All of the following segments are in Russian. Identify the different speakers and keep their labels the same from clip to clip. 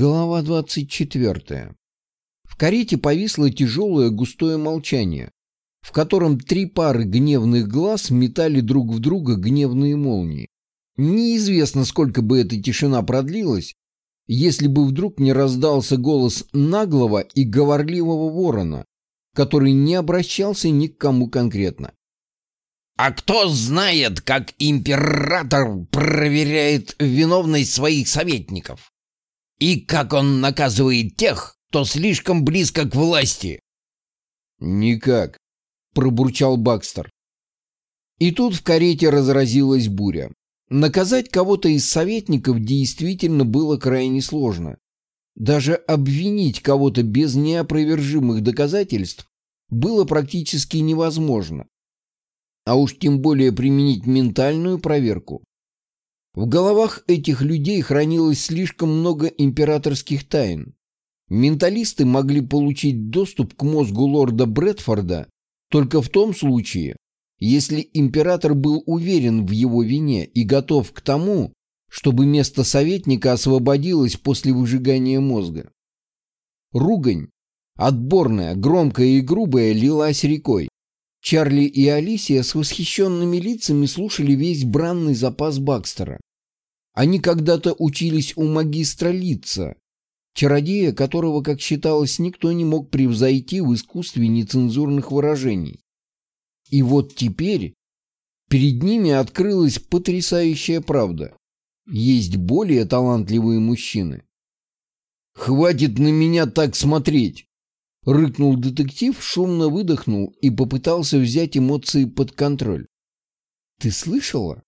Speaker 1: Глава 24. В карете повисло тяжелое густое молчание, в котором три пары гневных глаз метали друг в друга гневные молнии. Неизвестно, сколько бы эта тишина продлилась, если бы вдруг не раздался голос наглого и говорливого ворона, который не обращался ни к кому конкретно.
Speaker 2: «А кто знает, как император проверяет виновность своих советников?» И как он наказывает тех, кто слишком близко к власти?
Speaker 1: Никак, пробурчал Бакстер. И тут в карете разразилась буря. Наказать кого-то из советников действительно было крайне сложно. Даже обвинить кого-то без неопровержимых доказательств было практически невозможно. А уж тем более применить ментальную проверку. В головах этих людей хранилось слишком много императорских тайн. Менталисты могли получить доступ к мозгу лорда Брэдфорда только в том случае, если император был уверен в его вине и готов к тому, чтобы место советника освободилось после выжигания мозга. Ругань, отборная, громкая и грубая, лилась рекой. Чарли и Алисия с восхищенными лицами слушали весь бранный запас Бакстера. Они когда-то учились у магистра Лица, чародея, которого, как считалось, никто не мог превзойти в искусстве нецензурных выражений. И вот теперь перед ними открылась потрясающая правда. Есть более талантливые мужчины. «Хватит на меня так смотреть!» Рыкнул детектив, шумно выдохнул и попытался взять эмоции под контроль. «Ты слышала?»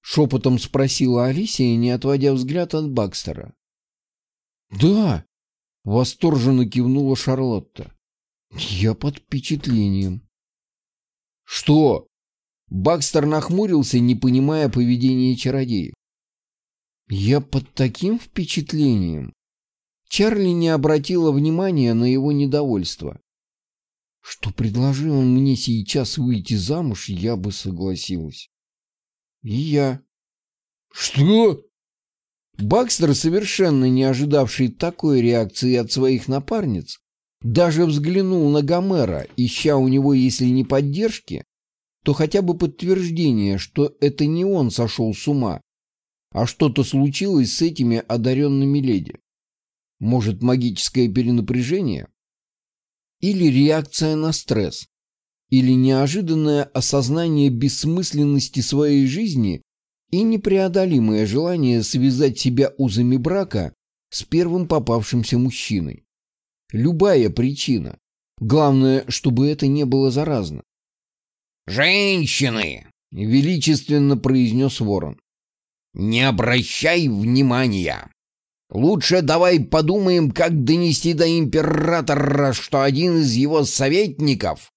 Speaker 1: Шепотом спросила Алисия, не отводя взгляд от Бакстера. «Да!» — восторженно кивнула Шарлотта. «Я под впечатлением». «Что?» Бакстер нахмурился, не понимая поведения чародеев. «Я под таким впечатлением». Чарли не обратила внимания на его недовольство. Что предложил он мне сейчас выйти замуж, я бы согласилась. И я. Что? Бакстер, совершенно не ожидавший такой реакции от своих напарниц, даже взглянул на Гомера, ища у него, если не поддержки, то хотя бы подтверждение, что это не он сошел с ума, а что-то случилось с этими одаренными леди. Может, магическое перенапряжение? Или реакция на стресс? Или неожиданное осознание бессмысленности своей жизни и непреодолимое желание связать себя узами брака с первым попавшимся мужчиной. Любая причина. Главное, чтобы это не было заразно.
Speaker 2: «Женщины!»
Speaker 1: — величественно произнес ворон.
Speaker 2: «Не обращай внимания. Лучше давай подумаем, как донести до императора, что один из его советников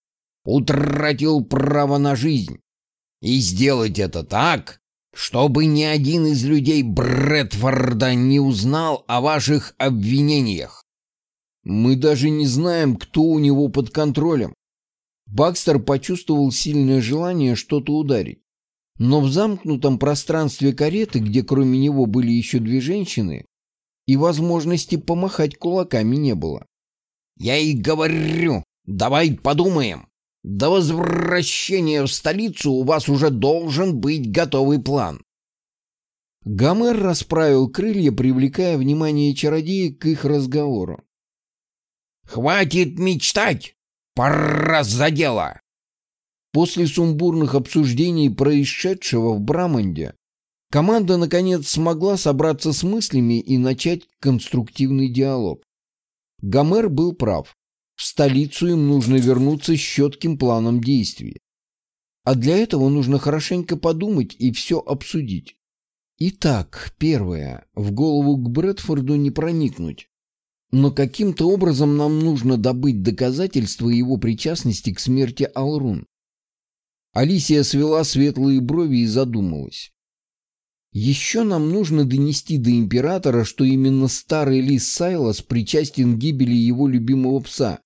Speaker 2: утратил право на жизнь. И сделать это так, чтобы ни один из людей Брэдфорда не узнал о ваших обвинениях.
Speaker 1: Мы даже не знаем, кто у него под контролем. Бакстер почувствовал сильное желание что-то ударить. Но в замкнутом пространстве кареты, где кроме него были еще две женщины, и возможности помахать кулаками не было.
Speaker 2: «Я и говорю, давай подумаем. До возвращения в столицу у вас уже должен быть готовый план.
Speaker 1: Гомер расправил крылья, привлекая внимание чародея к их разговору.
Speaker 2: «Хватит мечтать! Пора за дело!»
Speaker 1: После сумбурных обсуждений происшедшего в Браманде, команда наконец смогла собраться с мыслями и начать конструктивный диалог. Гомер был прав. В столицу им нужно вернуться с четким планом действий. А для этого нужно хорошенько подумать и все обсудить. Итак, первое. В голову к Брэдфорду не проникнуть. Но каким-то образом нам нужно добыть доказательства его причастности к смерти Алрун. Алисия свела светлые брови и задумалась. Еще нам нужно донести до императора, что именно старый лис Сайлас причастен к гибели его любимого пса,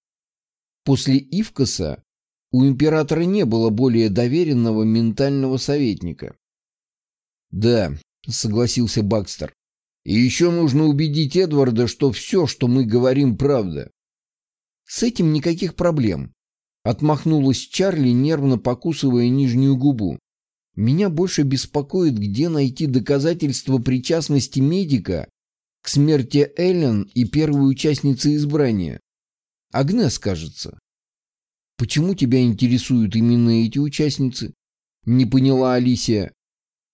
Speaker 1: После Ивкаса у императора не было более доверенного ментального советника. «Да», — согласился Бакстер, И еще нужно убедить Эдварда, что все, что мы говорим, правда. С этим никаких проблем. Отмахнулась Чарли, нервно покусывая нижнюю губу. Меня больше беспокоит, где найти доказательства причастности медика к смерти Эллен и первой участницы избрания. Агнес, кажется. Почему тебя интересуют именно эти участницы? Не поняла Алисия.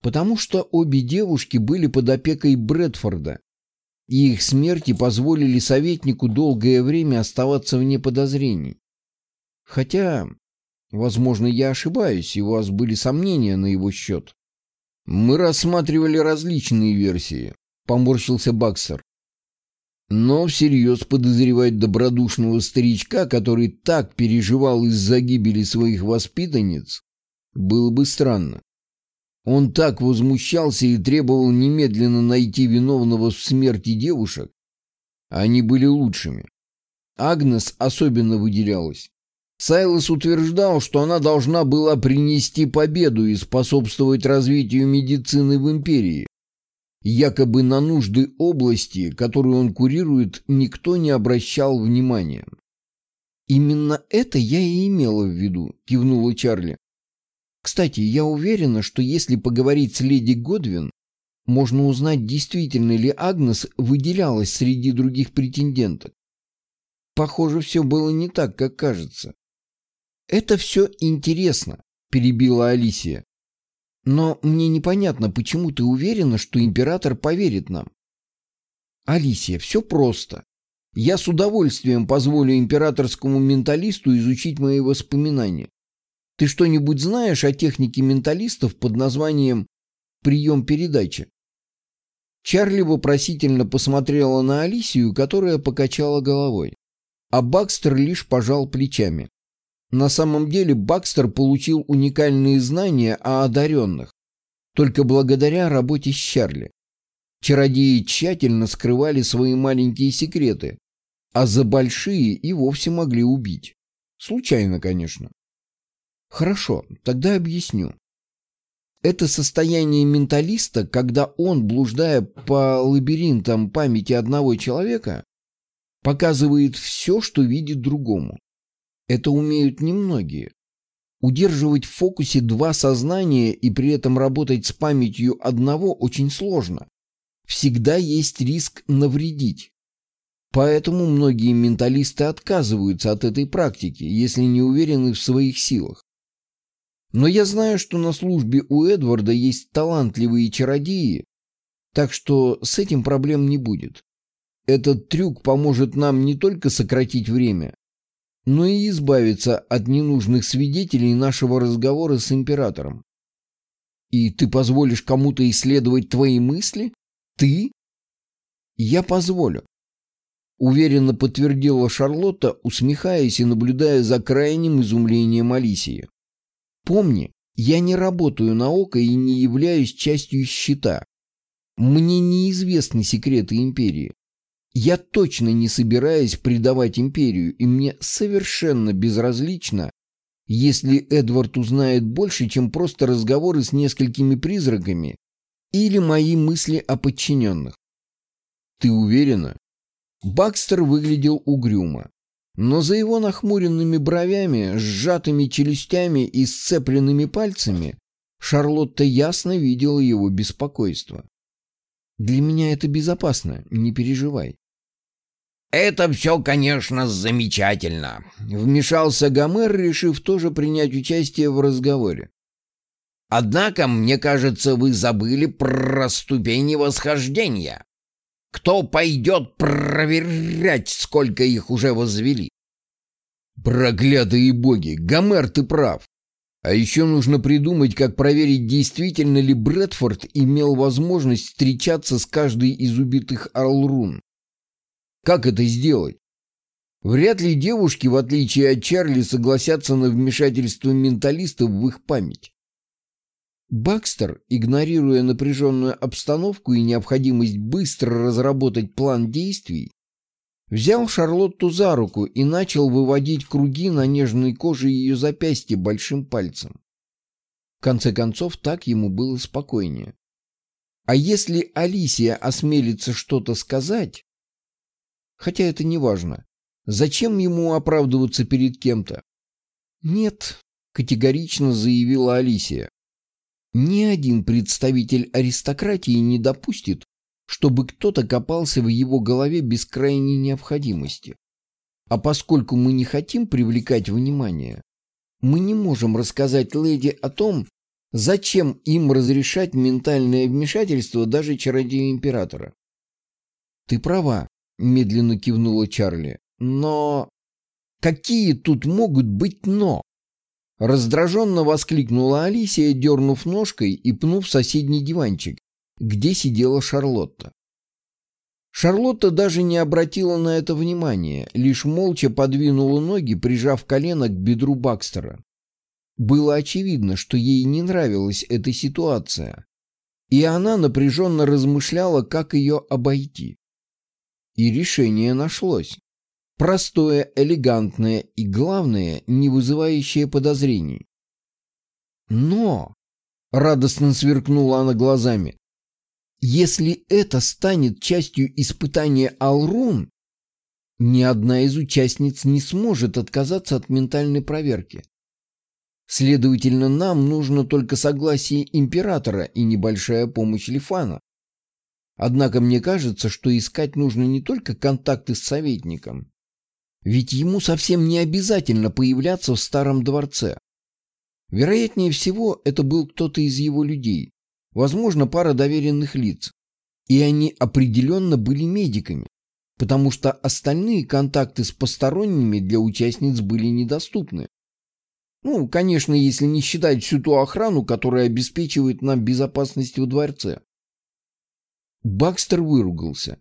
Speaker 1: Потому что обе девушки были под опекой Брэдфорда, и их смерти позволили советнику долгое время оставаться вне подозрений. Хотя, возможно, я ошибаюсь, и у вас были сомнения на его счет. Мы рассматривали различные версии, поморщился Баксер. Но всерьез подозревать добродушного старичка, который так переживал из-за гибели своих воспитанниц, было бы странно. Он так возмущался и требовал немедленно найти виновного в смерти девушек. Они были лучшими. Агнес особенно выделялась. Сайлос утверждал, что она должна была принести победу и способствовать развитию медицины в империи. Якобы на нужды области, которую он курирует, никто не обращал внимания. «Именно это я и имела в виду», — кивнула Чарли. Кстати, я уверена, что если поговорить с леди Годвин, можно узнать, действительно ли Агнес выделялась среди других претенденток. Похоже, все было не так, как кажется. «Это все интересно», — перебила Алисия. «Но мне непонятно, почему ты уверена, что император поверит нам?» «Алисия, все просто. Я с удовольствием позволю императорскому менталисту изучить мои воспоминания. Ты что-нибудь знаешь о технике менталистов под названием «прием передачи»?» Чарли вопросительно посмотрела на Алисию, которая покачала головой. А Бакстер лишь пожал плечами. На самом деле Бакстер получил уникальные знания о одаренных, только благодаря работе с Чарли. Чародеи тщательно скрывали свои маленькие секреты, а за большие и вовсе могли убить. Случайно, конечно. Хорошо, тогда объясню. Это состояние менталиста, когда он, блуждая по лабиринтам памяти одного человека, показывает все, что видит другому. Это умеют немногие. Удерживать в фокусе два сознания и при этом работать с памятью одного очень сложно. Всегда есть риск навредить. Поэтому многие менталисты отказываются от этой практики, если не уверены в своих силах. Но я знаю, что на службе у Эдварда есть талантливые чародеи, так что с этим проблем не будет. Этот трюк поможет нам не только сократить время, но и избавиться от ненужных свидетелей нашего разговора с императором. И ты позволишь кому-то исследовать твои мысли? Ты? Я позволю. Уверенно подтвердила Шарлотта, усмехаясь и наблюдая за крайним изумлением Алисии. Помни, я не работаю на око и не являюсь частью щита. Мне неизвестны секреты империи. Я точно не собираюсь предавать империю, и мне совершенно безразлично, если Эдвард узнает больше, чем просто разговоры с несколькими призраками или мои мысли о подчиненных. Ты уверена? Бакстер выглядел угрюмо. Но за его нахмуренными бровями, сжатыми челюстями и сцепленными пальцами Шарлотта ясно видела его беспокойство. «Для меня это безопасно, не переживай».
Speaker 2: «Это все, конечно, замечательно», —
Speaker 1: вмешался Гомер, решив тоже принять участие в разговоре.
Speaker 2: «Однако, мне кажется, вы забыли про ступени восхождения. Кто пойдет проверять, сколько их уже возвели?
Speaker 1: Проклятые боги! Гомер, ты прав. А еще нужно придумать, как проверить, действительно ли Брэдфорд имел возможность встречаться с каждой из убитых Арлрун. Как это сделать? Вряд ли девушки, в отличие от Чарли, согласятся на вмешательство менталистов в их память. Бакстер, игнорируя напряженную обстановку и необходимость быстро разработать план действий, взял Шарлотту за руку и начал выводить круги на нежной коже ее запястья большим пальцем. В конце концов, так ему было спокойнее. А если Алисия осмелится что-то сказать... Хотя это не важно. Зачем ему оправдываться перед кем-то? Нет, категорично заявила Алисия. Ни один представитель аристократии не допустит, чтобы кто-то копался в его голове без крайней необходимости. А поскольку мы не хотим привлекать внимание, мы не можем рассказать леди о том, зачем им разрешать ментальное вмешательство даже чародею императора. Ты права, медленно кивнула Чарли. Но какие тут могут быть «но»? Раздраженно воскликнула Алисия, дернув ножкой и пнув соседний диванчик, где сидела Шарлотта. Шарлотта даже не обратила на это внимания, лишь молча подвинула ноги, прижав колено к бедру Бакстера. Было очевидно, что ей не нравилась эта ситуация, и она напряженно размышляла, как ее обойти. И решение нашлось. Простое, элегантное и, главное, не вызывающее подозрений. Но, радостно сверкнула она глазами, если это станет частью испытания Алрун, ни одна из участниц не сможет отказаться от ментальной проверки. Следовательно, нам нужно только согласие императора и небольшая помощь Лифана. Однако мне кажется, что искать нужно не только контакты с советником, ведь ему совсем не обязательно появляться в старом дворце. Вероятнее всего, это был кто-то из его людей, возможно, пара доверенных лиц. И они определенно были медиками, потому что остальные контакты с посторонними для участниц были недоступны. Ну, конечно, если не считать всю ту охрану, которая обеспечивает нам безопасность во дворце. Бакстер выругался.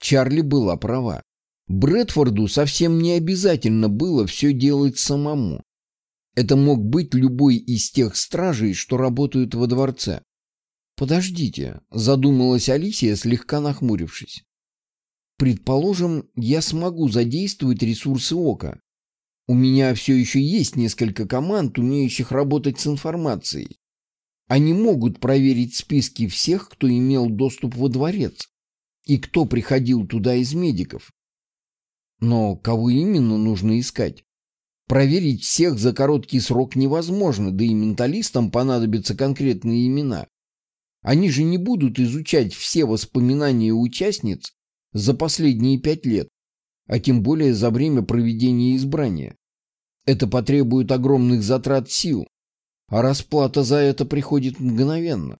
Speaker 1: Чарли была права. Брэдфорду совсем не обязательно было все делать самому. Это мог быть любой из тех стражей, что работают во дворце. «Подождите», — задумалась Алисия, слегка нахмурившись. «Предположим, я смогу задействовать ресурсы Ока. У меня все еще есть несколько команд, умеющих работать с информацией. Они могут проверить списки всех, кто имел доступ во дворец и кто приходил туда из медиков. Но кого именно нужно искать? Проверить всех за короткий срок невозможно, да и менталистам понадобятся конкретные имена. Они же не будут изучать все воспоминания участниц за последние пять лет, а тем более за время проведения избрания. Это потребует огромных затрат сил, а расплата за это приходит мгновенно.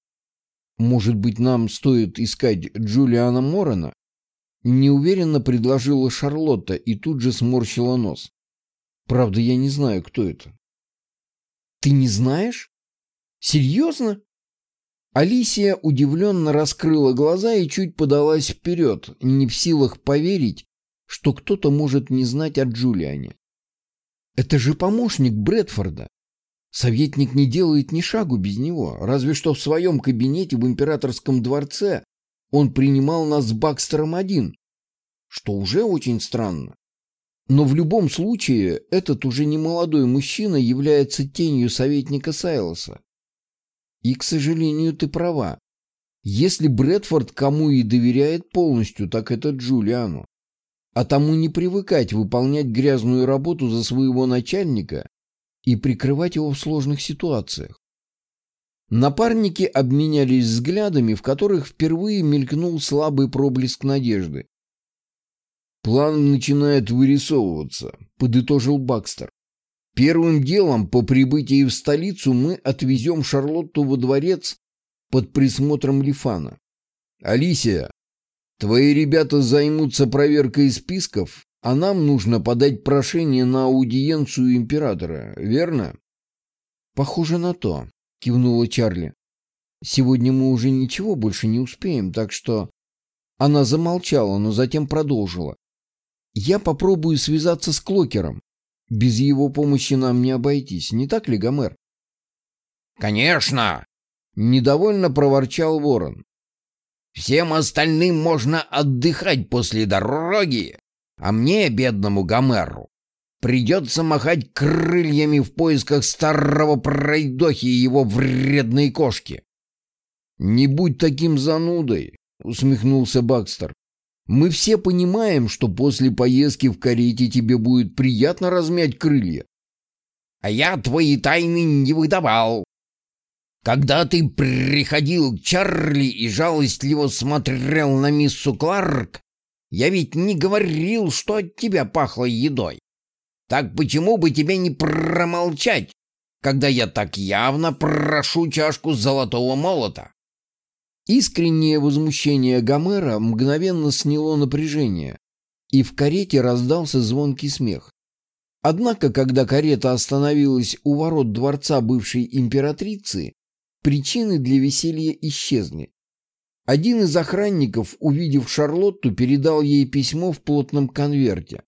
Speaker 1: Может быть, нам стоит искать Джулиана Морона? Неуверенно предложила Шарлотта и тут же сморщила нос. Правда, я не знаю, кто это. Ты не знаешь? Серьезно? Алисия удивленно раскрыла глаза и чуть подалась вперед, не в силах поверить, что кто-то может не знать о Джулиане. Это же помощник Брэдфорда. Советник не делает ни шагу без него, разве что в своем кабинете в императорском дворце он принимал нас с Бакстером один, что уже очень странно. Но в любом случае, этот уже не молодой мужчина является тенью советника Сайлоса. И, к сожалению, ты права. Если Брэдфорд кому и доверяет полностью, так это Джулиану. А тому не привыкать выполнять грязную работу за своего начальника и прикрывать его в сложных ситуациях. Напарники обменялись взглядами, в которых впервые мелькнул слабый проблеск надежды. «План начинает вырисовываться», — подытожил Бакстер. «Первым делом по прибытии в столицу мы отвезем Шарлотту во дворец под присмотром Лифана. Алисия, твои ребята займутся проверкой списков, а нам нужно подать прошение на аудиенцию императора, верно?» «Похоже на то», — кивнула Чарли. «Сегодня мы уже ничего больше не успеем, так что...» Она замолчала, но затем продолжила. «Я попробую связаться с Клокером. Без его помощи нам не обойтись, не так ли, Гомер?»
Speaker 2: «Конечно!»
Speaker 1: — недовольно проворчал Ворон.
Speaker 2: «Всем остальным можно отдыхать после дороги, а мне, бедному Гомеру, Придется махать крыльями в поисках старого пройдохи и его вредной кошки.
Speaker 1: «Не будь таким занудой», — усмехнулся Бакстер. «Мы все понимаем, что после поездки в карете тебе будет приятно размять крылья».
Speaker 2: «А я твои тайны не выдавал. Когда ты приходил к Чарли и жалостливо смотрел на миссу Кларк, я ведь не говорил, что от тебя пахло едой. Так почему бы тебе не промолчать, когда я так явно прошу чашку золотого молота?»
Speaker 1: Искреннее возмущение Гомера мгновенно сняло напряжение, и в карете раздался звонкий смех. Однако, когда карета остановилась у ворот дворца бывшей императрицы, причины для веселья исчезли. Один из охранников, увидев Шарлотту, передал ей письмо в плотном конверте.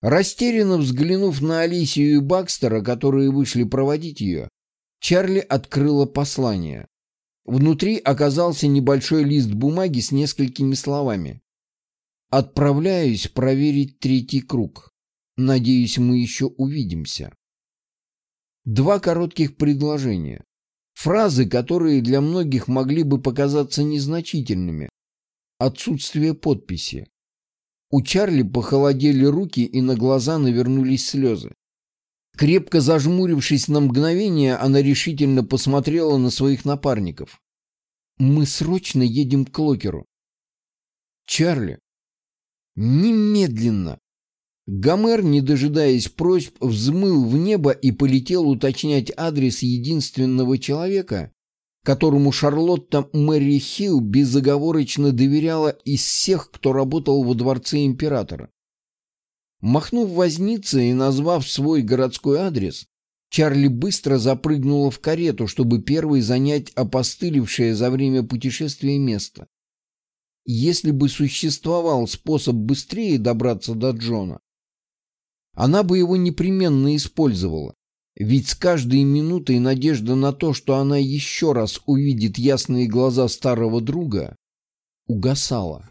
Speaker 1: Растерянно взглянув на Алисию и Бакстера, которые вышли проводить ее, Чарли открыла послание. Внутри оказался небольшой лист бумаги с несколькими словами. «Отправляюсь проверить третий круг. Надеюсь, мы еще увидимся». Два коротких предложения. Фразы, которые для многих могли бы показаться незначительными. Отсутствие подписи. У Чарли похолодели руки и на глаза навернулись слезы. Крепко зажмурившись на мгновение, она решительно посмотрела на своих напарников. «Мы срочно едем к Локеру». «Чарли!» «Немедленно!» Гомер, не дожидаясь просьб, взмыл в небо и полетел уточнять адрес единственного человека, которому Шарлотта Мэри Хилл безоговорочно доверяла из всех, кто работал во дворце императора. Махнув вознице и назвав свой городской адрес, Чарли быстро запрыгнула в карету, чтобы первой занять опостылевшее за время путешествия место. Если бы существовал способ быстрее добраться до Джона, она бы его непременно использовала. Ведь с каждой минутой надежда на то, что она еще раз увидит ясные глаза старого друга, угасала.